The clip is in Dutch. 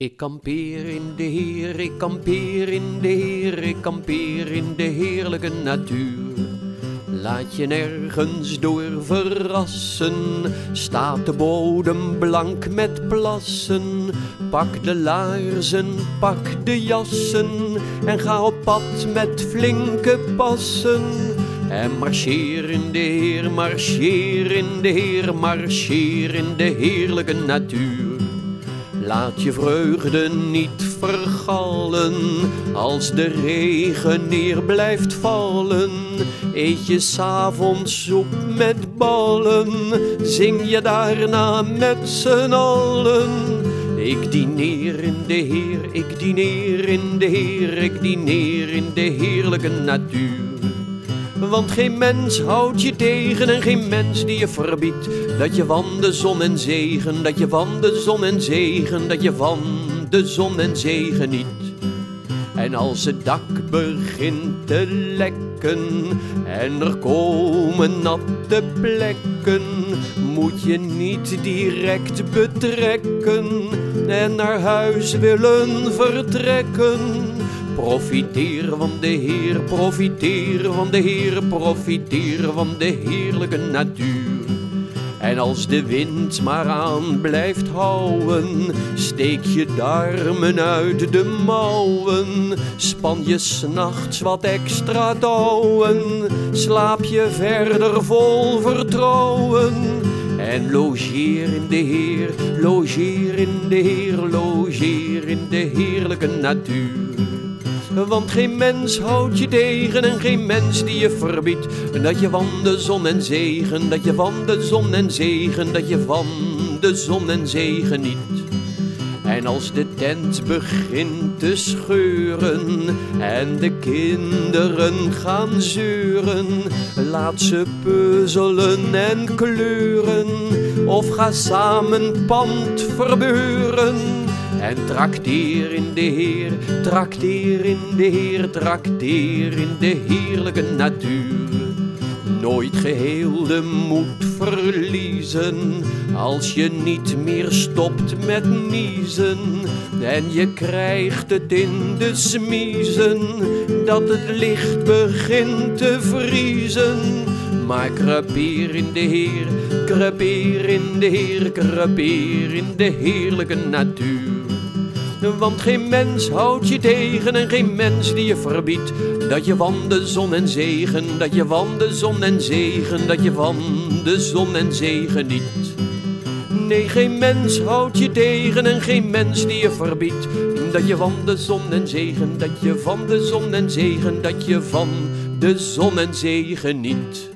Ik kampeer in de Heer, ik kampeer in de Heer, ik kampeer in de heerlijke natuur. Laat je nergens door verrassen, staat de bodem blank met plassen. Pak de laarzen, pak de jassen en ga op pad met flinke passen. En marcheer in de Heer, marcheer in de Heer, marcheer in de heerlijke natuur. Laat je vreugde niet vergallen als de regen neer blijft vallen. Eet je s'avonds soep met ballen, zing je daarna met z'n allen. Ik dineer in de Heer, ik dineer in de Heer, ik dineer in de heerlijke natuur. Want geen mens houdt je tegen en geen mens die je verbiedt. Dat je van de zon en zegen, dat je van de zon en zegen Dat je van de zon en zegen niet. En als het dak begint te lekken En er komen natte plekken Moet je niet direct betrekken En naar huis willen vertrekken Profiteer van de Heer, profiteer van de Heer, profiteer van de heerlijke natuur. En als de wind maar aan blijft houden, steek je darmen uit de mouwen. Span je s'nachts wat extra touwen, slaap je verder vol vertrouwen. En logeer in de Heer, logeer in de Heer, logeer in de heerlijke natuur. Want geen mens houdt je tegen en geen mens die je verbiedt. Dat je van de zon en zegen, dat je van de zon en zegen, dat je van de zon en zegen niet. En als de tent begint te scheuren en de kinderen gaan zeuren, laat ze puzzelen en kleuren of ga samen pand verbeuren. En trakteer in de Heer, trakteer in de Heer, trakteer in de heerlijke natuur. Nooit geheel de moed verliezen, als je niet meer stopt met niezen. En je krijgt het in de smiezen, dat het licht begint te vriezen. Maar krepeer in de Heer, krepeer in de Heer, krepeer in de heerlijke natuur. Want geen mens houdt je tegen en geen mens die je verbiedt. Dat je van de zon en zegen, dat je van de zon en zegen Dat je van de zon en zegen niet. Nee, geen mens houdt je tegen en geen mens die je verbiedt. Dat je van de zon en zegen, dat je van de zon en zegen Dat je van de zon en zegen niet